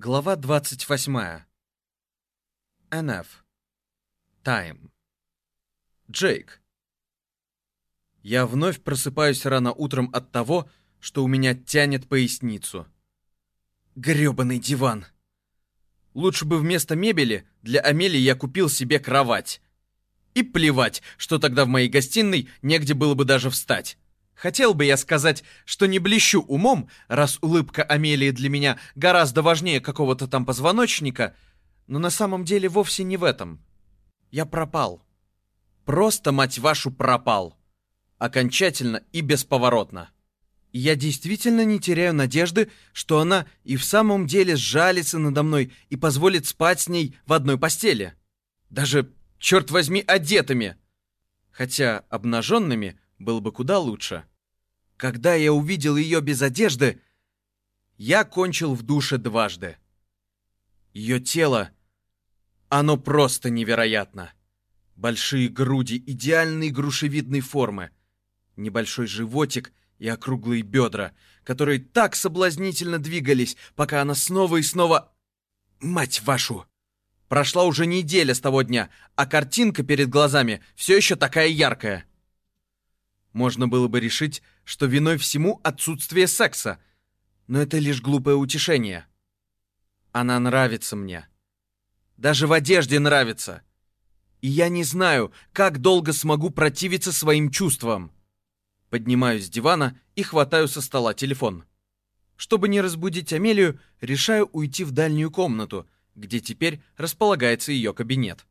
Глава 28. НФ. Тайм. Джейк. Я вновь просыпаюсь рано утром от того, что у меня тянет поясницу. Грёбаный диван. Лучше бы вместо мебели для Амелии я купил себе кровать. И плевать, что тогда в моей гостиной негде было бы даже встать. Хотел бы я сказать, что не блещу умом, раз улыбка Амелии для меня гораздо важнее какого-то там позвоночника, но на самом деле вовсе не в этом. Я пропал. Просто, мать вашу, пропал. Окончательно и бесповоротно. Я действительно не теряю надежды, что она и в самом деле сжалится надо мной и позволит спать с ней в одной постели. Даже, черт возьми, одетыми. Хотя обнаженными было бы куда лучше. Когда я увидел ее без одежды, я кончил в душе дважды. Ее тело, оно просто невероятно. Большие груди идеальной грушевидной формы, небольшой животик и округлые бедра, которые так соблазнительно двигались, пока она снова и снова... Мать вашу! Прошла уже неделя с того дня, а картинка перед глазами все еще такая яркая. Можно было бы решить, что виной всему отсутствие секса, но это лишь глупое утешение. Она нравится мне. Даже в одежде нравится. И я не знаю, как долго смогу противиться своим чувствам. Поднимаюсь с дивана и хватаю со стола телефон. Чтобы не разбудить Амелию, решаю уйти в дальнюю комнату, где теперь располагается ее кабинет.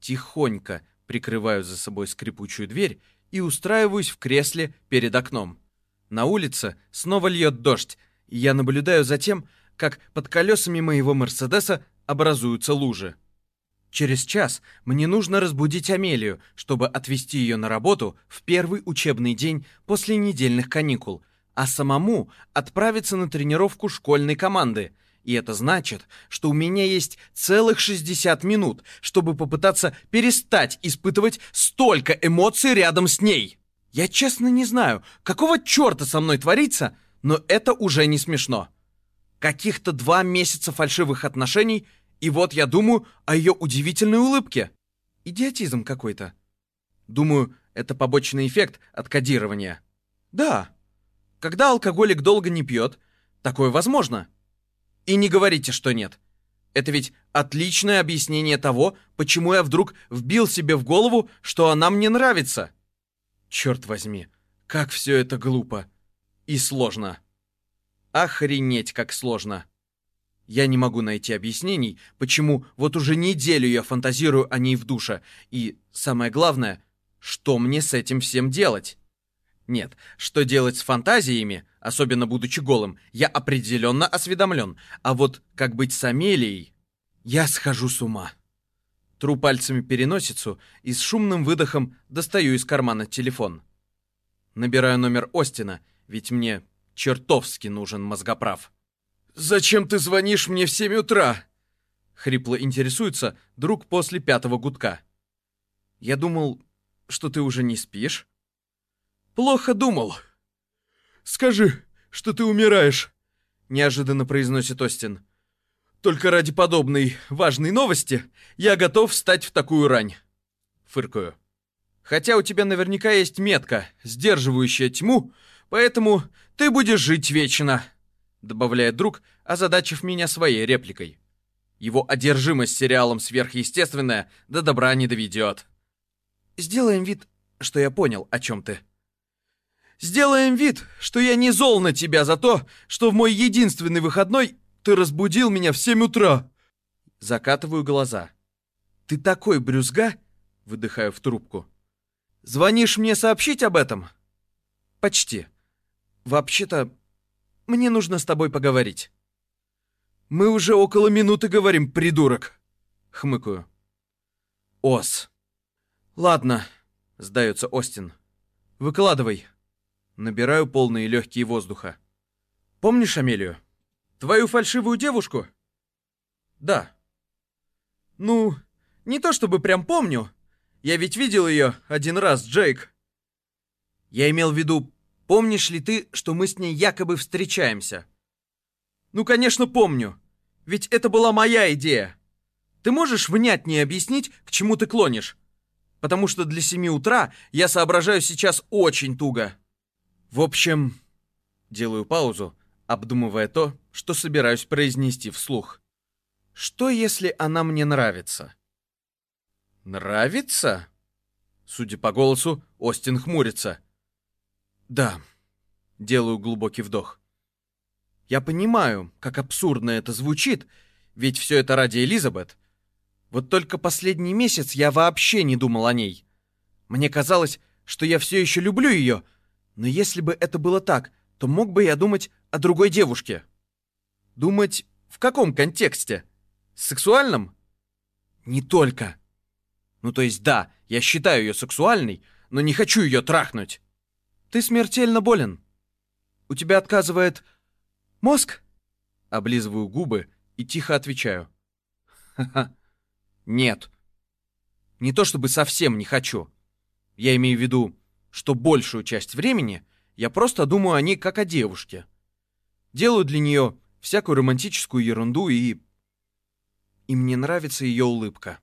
Тихонько прикрываю за собой скрипучую дверь и устраиваюсь в кресле перед окном. На улице снова льет дождь, и я наблюдаю за тем, как под колесами моего Мерседеса образуются лужи. Через час мне нужно разбудить Амелию, чтобы отвезти ее на работу в первый учебный день после недельных каникул, а самому отправиться на тренировку школьной команды – и это значит, что у меня есть целых 60 минут, чтобы попытаться перестать испытывать столько эмоций рядом с ней. Я честно не знаю, какого черта со мной творится, но это уже не смешно. Каких-то два месяца фальшивых отношений, и вот я думаю о ее удивительной улыбке. Идиотизм какой-то. Думаю, это побочный эффект от кодирования. Да, когда алкоголик долго не пьет, такое возможно. И не говорите, что нет. Это ведь отличное объяснение того, почему я вдруг вбил себе в голову, что она мне нравится. Черт возьми, как все это глупо. И сложно. Охренеть, как сложно. Я не могу найти объяснений, почему вот уже неделю я фантазирую о ней в душе. И, самое главное, что мне с этим всем делать? Нет, что делать с фантазиями, особенно будучи голым, я определенно осведомлен. А вот как быть с Амелией... Я схожу с ума. Тру пальцами переносицу и с шумным выдохом достаю из кармана телефон. Набираю номер Остина, ведь мне чертовски нужен мозгоправ. «Зачем ты звонишь мне в семь утра?» Хрипло интересуется друг после пятого гудка. «Я думал, что ты уже не спишь?» «Плохо думал». «Скажи, что ты умираешь», — неожиданно произносит Остин. «Только ради подобной важной новости я готов встать в такую рань». Фыркаю. «Хотя у тебя наверняка есть метка, сдерживающая тьму, поэтому ты будешь жить вечно», — добавляет друг, озадачив меня своей репликой. Его одержимость сериалом «Сверхъестественное» до добра не доведет. «Сделаем вид, что я понял, о чем ты», Сделаем вид, что я не зол на тебя за то, что в мой единственный выходной ты разбудил меня в семь утра. Закатываю глаза. Ты такой брюзга? Выдыхаю в трубку. Звонишь мне сообщить об этом? Почти. Вообще-то, мне нужно с тобой поговорить. Мы уже около минуты говорим, придурок. Хмыкаю. Ос. Ладно, сдается Остин. Выкладывай. Набираю полные легкие воздуха. Помнишь Амелию? Твою фальшивую девушку? Да. Ну, не то чтобы прям помню. Я ведь видел ее один раз, Джейк. Я имел в виду, помнишь ли ты, что мы с ней якобы встречаемся? Ну, конечно, помню. Ведь это была моя идея. Ты можешь внятнее объяснить, к чему ты клонишь? Потому что для семи утра я соображаю сейчас очень туго. В общем, делаю паузу, обдумывая то, что собираюсь произнести вслух. Что, если она мне нравится? Нравится? Судя по голосу, Остин хмурится. Да. Делаю глубокий вдох. Я понимаю, как абсурдно это звучит, ведь все это ради Элизабет. Вот только последний месяц я вообще не думал о ней. Мне казалось, что я все еще люблю ее, но если бы это было так, то мог бы я думать о другой девушке. Думать в каком контексте? Сексуальном? Не только. Ну то есть да, я считаю ее сексуальной, но не хочу ее трахнуть. Ты смертельно болен. У тебя отказывает мозг? Облизываю губы и тихо отвечаю. Ха-ха. Нет. Не то чтобы совсем не хочу. Я имею в виду, что большую часть времени я просто думаю о ней как о девушке. Делаю для нее всякую романтическую ерунду и... И мне нравится ее улыбка.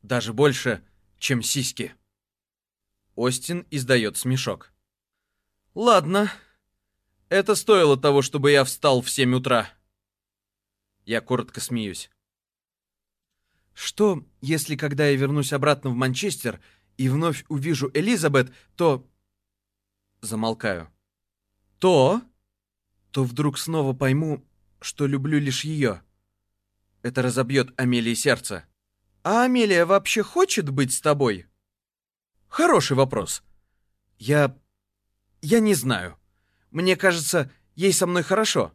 Даже больше, чем сиськи. Остин издает смешок. Ладно. Это стоило того, чтобы я встал в семь утра. Я коротко смеюсь. Что, если когда я вернусь обратно в Манчестер и вновь увижу Элизабет, то... Замолкаю. То? То вдруг снова пойму, что люблю лишь ее. Это разобьет Амелии сердце. А Амелия вообще хочет быть с тобой? Хороший вопрос. Я... Я не знаю. Мне кажется, ей со мной хорошо.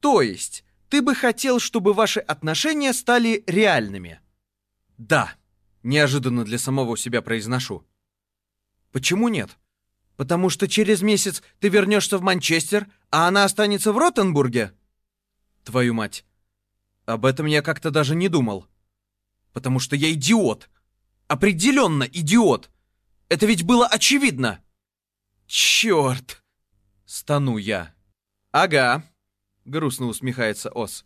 То есть, ты бы хотел, чтобы ваши отношения стали реальными? Да. Неожиданно для самого себя произношу. Почему нет? Потому что через месяц ты вернешься в Манчестер, а она останется в Ротенбурге? Твою мать. Об этом я как-то даже не думал. Потому что я идиот. Определенно идиот. Это ведь было очевидно. Черт. Стану я. Ага. Грустно усмехается Ос.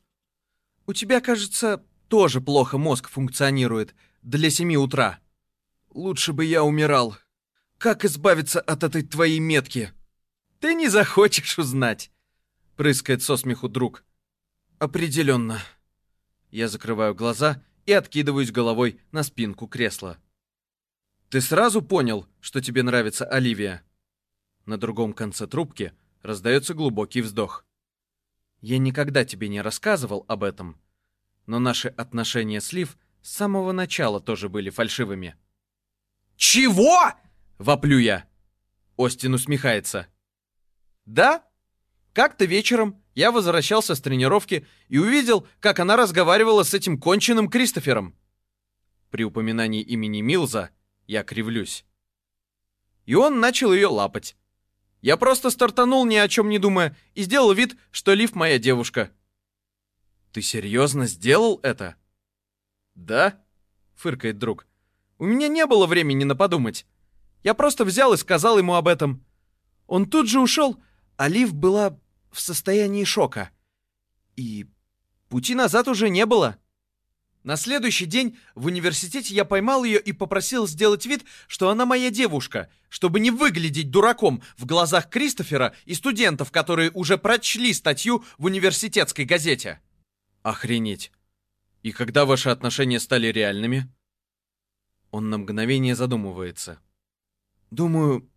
У тебя, кажется, тоже плохо мозг функционирует для семи утра. Лучше бы я умирал. Как избавиться от этой твоей метки? Ты не захочешь узнать, прыскает со смеху друг. Определенно. Я закрываю глаза и откидываюсь головой на спинку кресла. Ты сразу понял, что тебе нравится Оливия? На другом конце трубки раздается глубокий вздох. Я никогда тебе не рассказывал об этом, но наши отношения с Лив с самого начала тоже были фальшивыми. «Чего?» — воплю я. Остин усмехается. «Да? Как-то вечером я возвращался с тренировки и увидел, как она разговаривала с этим конченным Кристофером. При упоминании имени Милза я кривлюсь. И он начал ее лапать. Я просто стартанул ни о чем не думая и сделал вид, что Лив моя девушка. «Ты серьезно сделал это?» «Да?» — фыркает друг. «У меня не было времени на подумать. Я просто взял и сказал ему об этом. Он тут же ушел, а Лив была в состоянии шока. И пути назад уже не было. На следующий день в университете я поймал ее и попросил сделать вид, что она моя девушка, чтобы не выглядеть дураком в глазах Кристофера и студентов, которые уже прочли статью в университетской газете. Охренеть. И когда ваши отношения стали реальными? Он на мгновение задумывается. Думаю,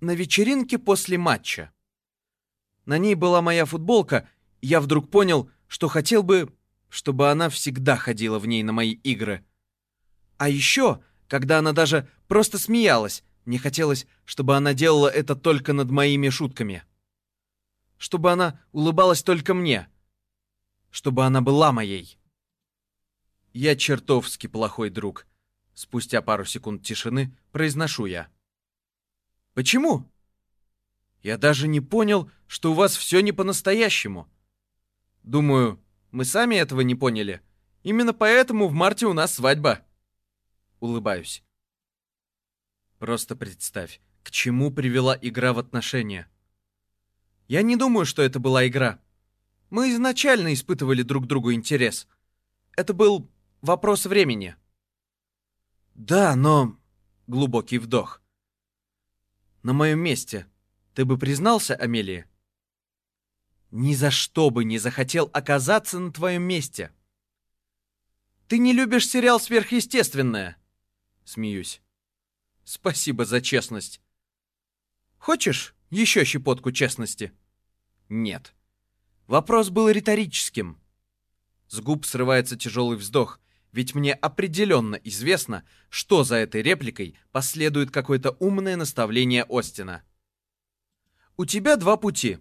на вечеринке после матча. На ней была моя футболка, я вдруг понял, что хотел бы, чтобы она всегда ходила в ней на мои игры. А еще, когда она даже просто смеялась, мне хотелось, чтобы она делала это только над моими шутками. Чтобы она улыбалась только мне. Чтобы она была моей. Я чертовски плохой друг. Спустя пару секунд тишины произношу я. Почему? Я даже не понял, что у вас все не по-настоящему. Думаю, мы сами этого не поняли. Именно поэтому в марте у нас свадьба. Улыбаюсь. Просто представь, к чему привела игра в отношения. Я не думаю, что это была игра. Мы изначально испытывали друг другу интерес. Это был вопрос времени. Да, но... Глубокий вдох. На моем месте ты бы признался, Амелии? Ни за что бы не захотел оказаться на твоем месте. Ты не любишь сериал «Сверхъестественное»? Смеюсь. Спасибо за честность. Хочешь еще щепотку честности? Нет. Вопрос был риторическим. С губ срывается тяжелый вздох, ведь мне определенно известно, что за этой репликой последует какое-то умное наставление Остина. У тебя два пути.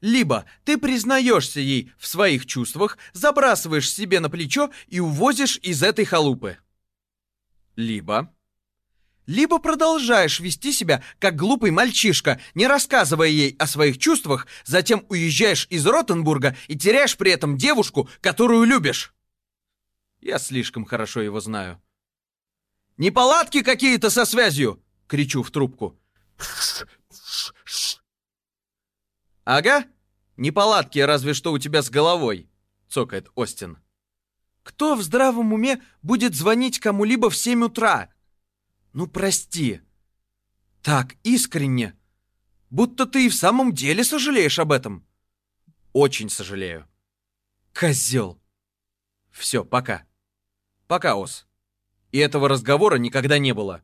Либо ты признаешься ей в своих чувствах, забрасываешь себе на плечо и увозишь из этой халупы. Либо... Либо продолжаешь вести себя как глупый мальчишка, не рассказывая ей о своих чувствах, затем уезжаешь из Ротенбурга и теряешь при этом девушку, которую любишь. Я слишком хорошо его знаю. «Неполадки какие-то со связью!» — кричу в трубку. «Ага, неполадки разве что у тебя с головой», — цокает Остин. «Кто в здравом уме будет звонить кому-либо в семь утра?» «Ну, прости». «Так искренне. Будто ты и в самом деле сожалеешь об этом». «Очень сожалею». «Козел». «Все, пока». Пока, Ос. И этого разговора никогда не было.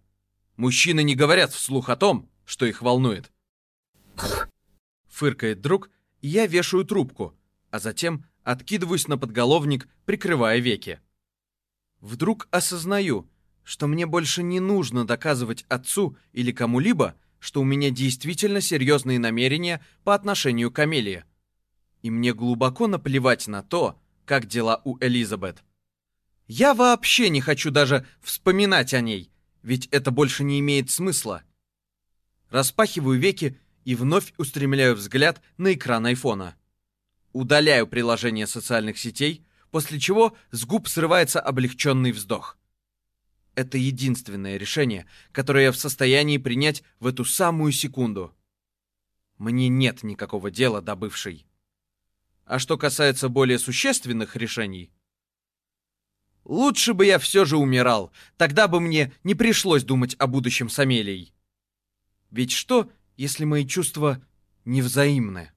Мужчины не говорят вслух о том, что их волнует. Фыркает друг, и я вешаю трубку, а затем откидываюсь на подголовник, прикрывая веки. Вдруг осознаю, что мне больше не нужно доказывать отцу или кому-либо, что у меня действительно серьезные намерения по отношению к Амелии. И мне глубоко наплевать на то, как дела у Элизабет. Я вообще не хочу даже вспоминать о ней, ведь это больше не имеет смысла. Распахиваю веки и вновь устремляю взгляд на экран айфона. Удаляю приложение социальных сетей, после чего с губ срывается облегченный вздох. Это единственное решение, которое я в состоянии принять в эту самую секунду. Мне нет никакого дела до бывшей. А что касается более существенных решений, Лучше бы я все же умирал, тогда бы мне не пришлось думать о будущем с Амелией. Ведь что, если мои чувства невзаимны?